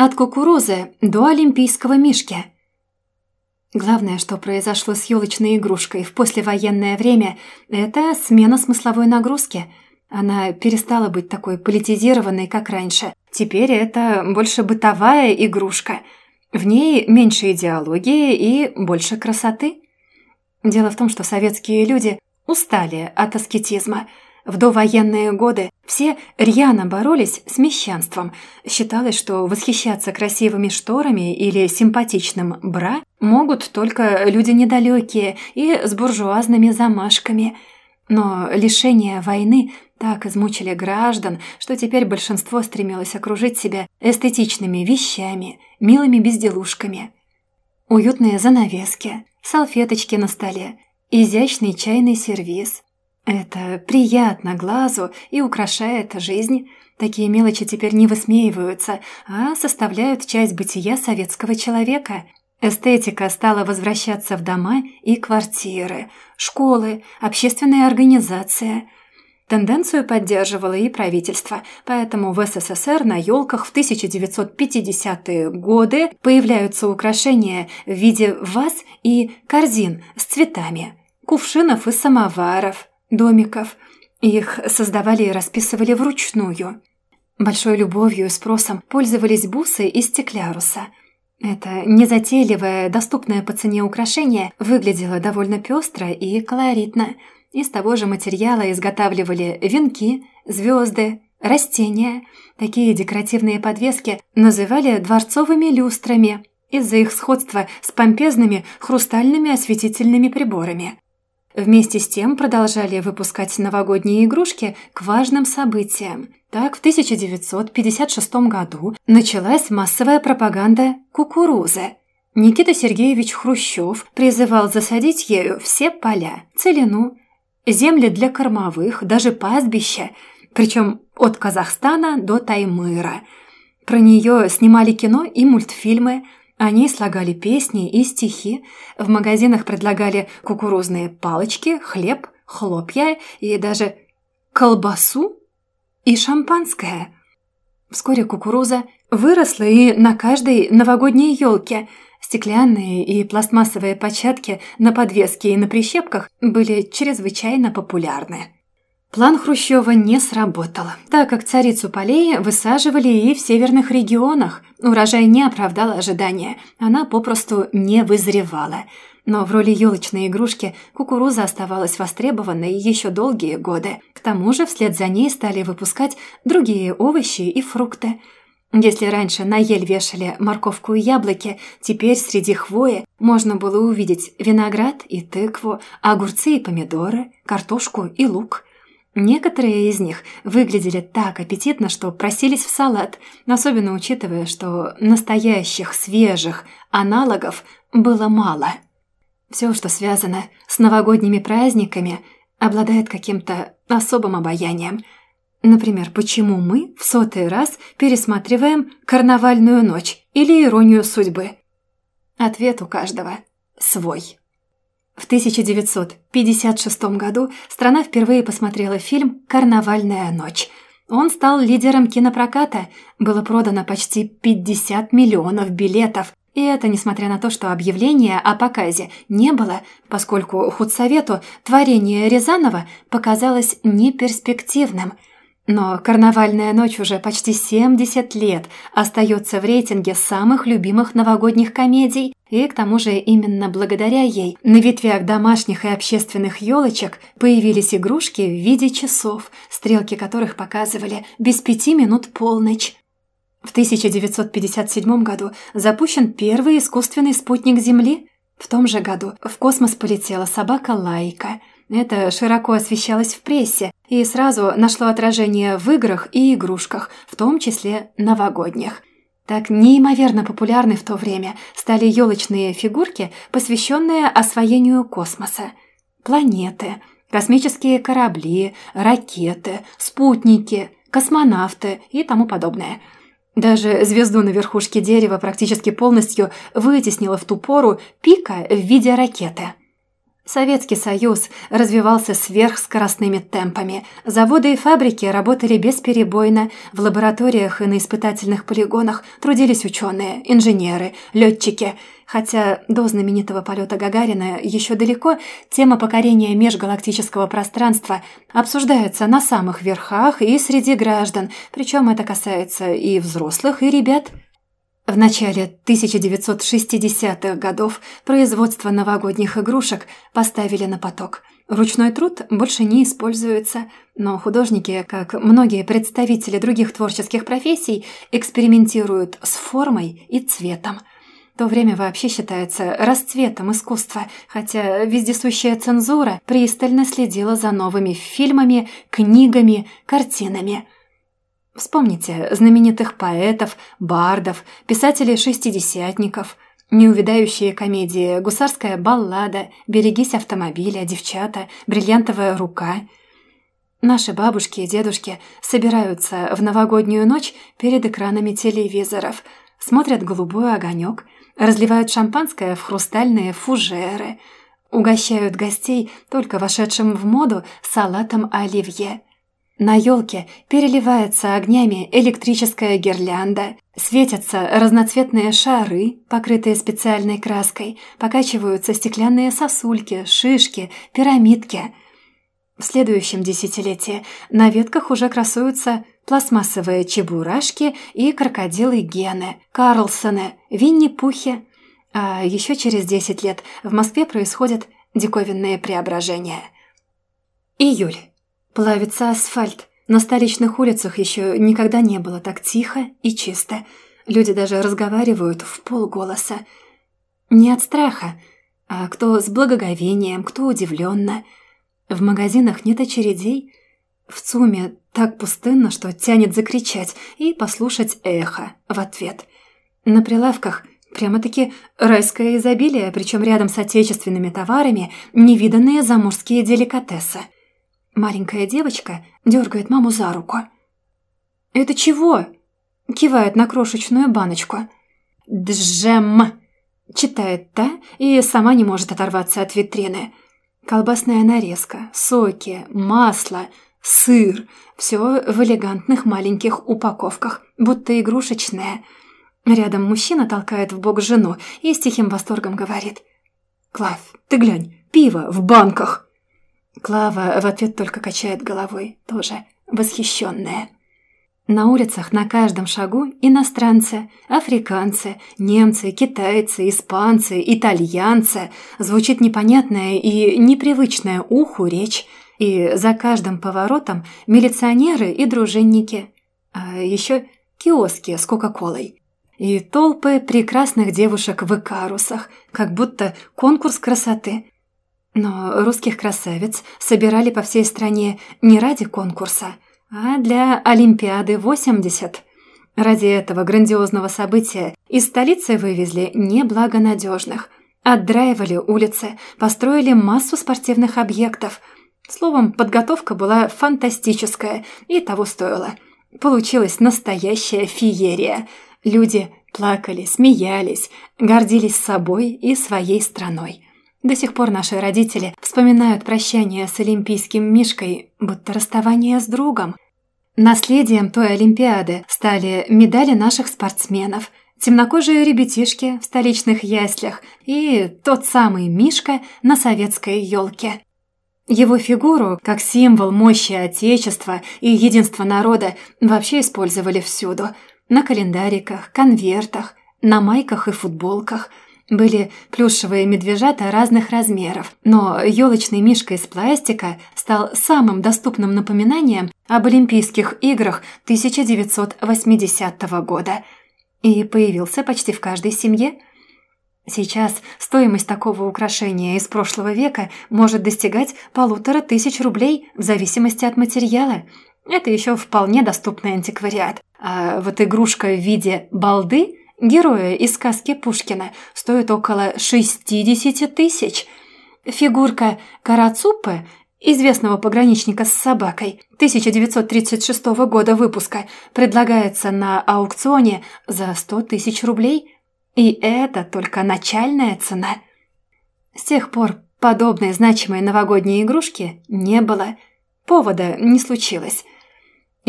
От кукурузы до олимпийского мишки. Главное, что произошло с елочной игрушкой в послевоенное время, это смена смысловой нагрузки. Она перестала быть такой политизированной, как раньше. Теперь это больше бытовая игрушка. В ней меньше идеологии и больше красоты. Дело в том, что советские люди устали от аскетизма – в довоенные годы все рьяно боролись с мещанством. Считалось, что восхищаться красивыми шторами или симпатичным бра могут только люди недалекие и с буржуазными замашками. Но лишения войны так измучили граждан, что теперь большинство стремилось окружить себя эстетичными вещами, милыми безделушками. Уютные занавески, салфеточки на столе, изящный чайный сервиз – это приятно глазу и украшает жизнь. Такие мелочи теперь не высмеиваются, а составляют часть бытия советского человека. Эстетика стала возвращаться в дома и квартиры, школы, общественные организации. Тенденцию поддерживало и правительство, поэтому в СССР на елках в 1950-е годы появляются украшения в виде ваз и корзин с цветами, кувшинов и самоваров, домиков. Их создавали и расписывали вручную. Большой любовью и спросом пользовались бусы из стекляруса. Это незатейливое, доступное по цене украшение выглядело довольно пестро и колоритно. Из того же материала изготавливали венки, звезды, растения. Такие декоративные подвески называли дворцовыми люстрами из-за их сходства с помпезными хрустальными осветительными приборами. Вместе с тем продолжали выпускать новогодние игрушки к важным событиям. Так, в 1956 году началась массовая пропаганда кукурузы. Никита Сергеевич Хрущев призывал засадить ею все поля, целину, земли для кормовых, даже пастбища, причем от Казахстана до Таймыра. Про нее снимали кино и мультфильмы – они слагали песни и стихи, в магазинах предлагали кукурузные палочки, хлеб, хлопья и даже колбасу и шампанское. Вскоре кукуруза выросла и на каждой новогодней елке. Стеклянные и пластмассовые початки на подвеске и на прищепках были чрезвычайно популярны. План Хрущева не сработал, так как царицу полей высаживали и в северных регионах. Урожай не оправдал ожидания, она попросту не вызревала. Но в роли елочной игрушки кукуруза оставалась востребованной еще долгие годы. К тому же вслед за ней стали выпускать другие овощи и фрукты. Если раньше на ель вешали морковку и яблоки, теперь среди хвои можно было увидеть виноград и тыкву, огурцы и помидоры, картошку и лук – Некоторые из них выглядели так аппетитно, что просились в салат, особенно учитывая, что настоящих свежих аналогов было мало. Все, что связано с новогодними праздниками, обладает каким-то особым обаянием. Например, почему мы в сотый раз пересматриваем «Карнавальную ночь» или «Иронию судьбы»? Ответ у каждого свой. В 1956 году страна впервые посмотрела фильм «Карнавальная ночь». Он стал лидером кинопроката, было продано почти 50 миллионов билетов, и это несмотря на то, что объявления о показе не было, поскольку худсовету творение Рязанова показалось неперспективным – но «Карнавальная ночь» уже почти 70 лет остается в рейтинге самых любимых новогодних комедий, и к тому же именно благодаря ей на ветвях домашних и общественных елочек появились игрушки в виде часов, стрелки которых показывали без пяти минут полночь. В 1957 году запущен первый искусственный спутник Земли. В том же году в космос полетела собака Лайка – это широко освещалось в прессе и сразу нашло отражение в играх и игрушках, в том числе новогодних. Так неимоверно популярны в то время стали елочные фигурки, посвященные освоению космоса. Планеты, космические корабли, ракеты, спутники, космонавты и тому подобное. Даже звезду на верхушке дерева практически полностью вытеснила в ту пору пика в виде ракеты – Советский Союз развивался сверхскоростными темпами. Заводы и фабрики работали бесперебойно. В лабораториях и на испытательных полигонах трудились ученые, инженеры, летчики. Хотя до знаменитого полета Гагарина еще далеко, тема покорения межгалактического пространства обсуждается на самых верхах и среди граждан, причем это касается и взрослых, и ребят – в начале 1960-х годов производство новогодних игрушек поставили на поток. Ручной труд больше не используется, но художники, как многие представители других творческих профессий, экспериментируют с формой и цветом. То время вообще считается расцветом искусства, хотя вездесущая цензура пристально следила за новыми фильмами, книгами, картинами – Вспомните знаменитых поэтов, бардов, писателей-шестидесятников, неувядающие комедии «Гусарская баллада», «Берегись автомобиля», «Девчата», «Бриллиантовая рука». Наши бабушки и дедушки собираются в новогоднюю ночь перед экранами телевизоров, смотрят «Голубой огонек», разливают шампанское в хрустальные фужеры, угощают гостей только вошедшим в моду салатом оливье – на елке переливается огнями электрическая гирлянда, светятся разноцветные шары, покрытые специальной краской, покачиваются стеклянные сосульки, шишки, пирамидки. В следующем десятилетии на ветках уже красуются пластмассовые чебурашки и крокодилы Гены, Карлсоны, Винни-Пухи. А еще через десять лет в Москве происходят диковинные преображения. Июль. Плавится асфальт. На столичных улицах еще никогда не было так тихо и чисто. Люди даже разговаривают в полголоса. Не от страха, а кто с благоговением, кто удивленно. В магазинах нет очередей. В ЦУМе так пустынно, что тянет закричать и послушать эхо в ответ. На прилавках прямо-таки райское изобилие, причем рядом с отечественными товарами невиданные заморские деликатесы – Маленькая девочка дергает маму за руку. «Это чего?» – кивает на крошечную баночку. «Джем!» – читает та и сама не может оторваться от витрины. Колбасная нарезка, соки, масло, сыр – все в элегантных маленьких упаковках, будто игрушечное. Рядом мужчина толкает в бок жену и с тихим восторгом говорит. «Клав, ты глянь, пиво в банках!» Клава в ответ только качает головой, тоже восхищенная. На улицах на каждом шагу иностранцы, африканцы, немцы, китайцы, испанцы, итальянцы. Звучит непонятная и непривычная уху речь. И за каждым поворотом милиционеры и дружинники. А еще киоски с Кока-Колой. И толпы прекрасных девушек в икарусах, как будто конкурс красоты – но русских красавиц собирали по всей стране не ради конкурса, а для Олимпиады 80. Ради этого грандиозного события из столицы вывезли неблагонадежных, отдраивали улицы, построили массу спортивных объектов. Словом, подготовка была фантастическая и того стоила. Получилась настоящая феерия. Люди плакали, смеялись, гордились собой и своей страной. До сих пор наши родители вспоминают прощание с олимпийским Мишкой, будто расставание с другом. Наследием той Олимпиады стали медали наших спортсменов, темнокожие ребятишки в столичных яслях и тот самый Мишка на советской елке. Его фигуру, как символ мощи Отечества и единства народа, вообще использовали всюду. На календариках, конвертах, на майках и футболках – были плюшевые медвежата разных размеров, но елочный мишка из пластика стал самым доступным напоминанием об Олимпийских играх 1980 года и появился почти в каждой семье. Сейчас стоимость такого украшения из прошлого века может достигать полутора тысяч рублей в зависимости от материала. Это еще вполне доступный антиквариат. А вот игрушка в виде балды – Героя из сказки Пушкина стоит около 60 тысяч. Фигурка Карацупы, известного пограничника с собакой, 1936 года выпуска, предлагается на аукционе за 100 тысяч рублей. И это только начальная цена. С тех пор подобной значимой новогодней игрушки не было. Повода не случилось.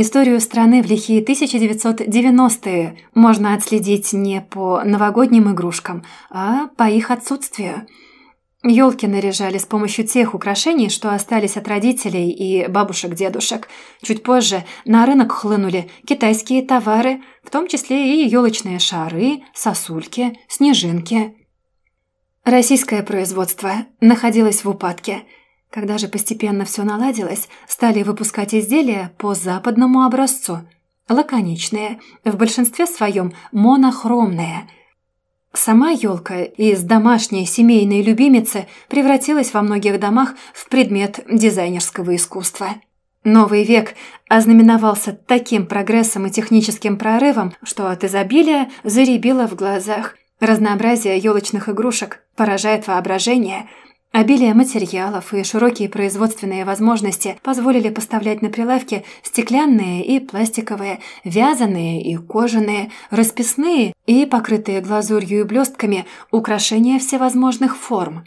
Историю страны в лихие 1990-е можно отследить не по новогодним игрушкам, а по их отсутствию. Елки наряжали с помощью тех украшений, что остались от родителей и бабушек-дедушек. Чуть позже на рынок хлынули китайские товары, в том числе и елочные шары, сосульки, снежинки. Российское производство находилось в упадке – когда же постепенно все наладилось, стали выпускать изделия по западному образцу. Лаконичные, в большинстве своем монохромные. Сама елка из домашней семейной любимицы превратилась во многих домах в предмет дизайнерского искусства. Новый век ознаменовался таким прогрессом и техническим прорывом, что от изобилия заребило в глазах. Разнообразие елочных игрушек поражает воображение – Обилие материалов и широкие производственные возможности позволили поставлять на прилавки стеклянные и пластиковые, вязаные и кожаные, расписные и покрытые глазурью и блестками украшения всевозможных форм.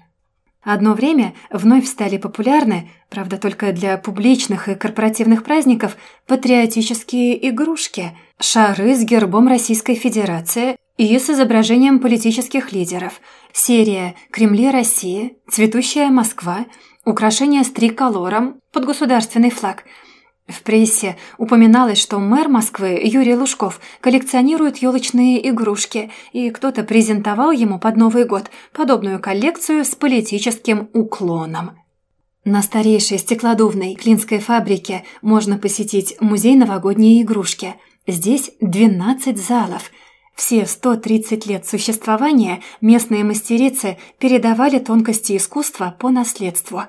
Одно время вновь стали популярны, правда только для публичных и корпоративных праздников, патриотические игрушки, шары с гербом Российской Федерации и с изображением политических лидеров, серия «Кремли России», «Цветущая Москва», украшения с триколором под государственный флаг. В прессе упоминалось, что мэр Москвы Юрий Лужков коллекционирует елочные игрушки, и кто-то презентовал ему под Новый год подобную коллекцию с политическим уклоном. На старейшей стеклодувной Клинской фабрике можно посетить музей новогодней игрушки. Здесь 12 залов – все 130 лет существования местные мастерицы передавали тонкости искусства по наследству.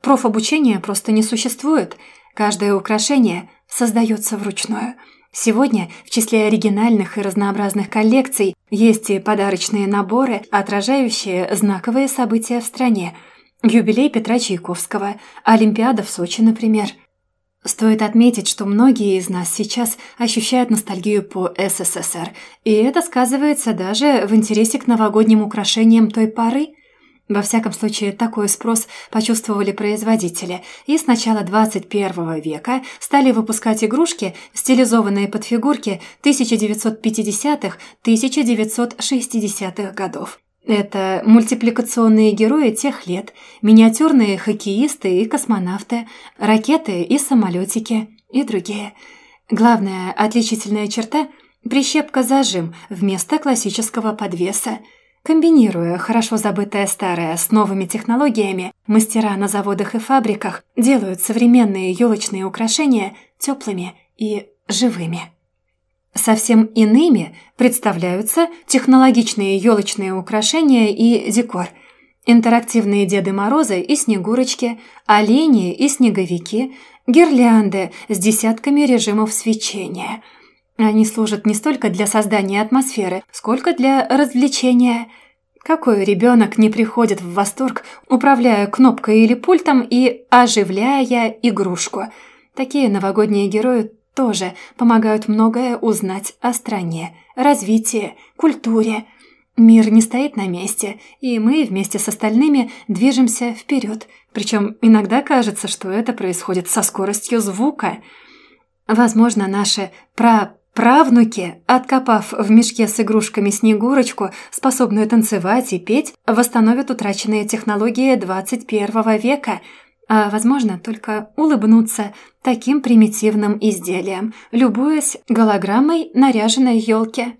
Профобучения просто не существует. Каждое украшение создается вручную. Сегодня в числе оригинальных и разнообразных коллекций есть и подарочные наборы, отражающие знаковые события в стране. Юбилей Петра Чайковского, Олимпиада в Сочи, например – Стоит отметить, что многие из нас сейчас ощущают ностальгию по СССР, и это сказывается даже в интересе к новогодним украшениям той поры. Во всяком случае, такой спрос почувствовали производители, и с начала 21 века стали выпускать игрушки, стилизованные под фигурки 1950-1960-х годов. Это мультипликационные герои тех лет, миниатюрные хоккеисты и космонавты, ракеты и самолетики и другие. Главная отличительная черта – прищепка-зажим вместо классического подвеса. Комбинируя хорошо забытое старое с новыми технологиями, мастера на заводах и фабриках делают современные елочные украшения теплыми и живыми. Совсем иными представляются технологичные елочные украшения и декор. Интерактивные Деды Морозы и Снегурочки, олени и снеговики, гирлянды с десятками режимов свечения. Они служат не столько для создания атмосферы, сколько для развлечения. Какой ребенок не приходит в восторг, управляя кнопкой или пультом и оживляя игрушку? Такие новогодние герои тоже помогают многое узнать о стране, развитии, культуре. Мир не стоит на месте, и мы вместе с остальными движемся вперед. Причем иногда кажется, что это происходит со скоростью звука. Возможно, наши праправнуки, откопав в мешке с игрушками Снегурочку, способную танцевать и петь, восстановят утраченные технологии 21 века – а, возможно, только улыбнуться таким примитивным изделием, любуясь голограммой наряженной елки.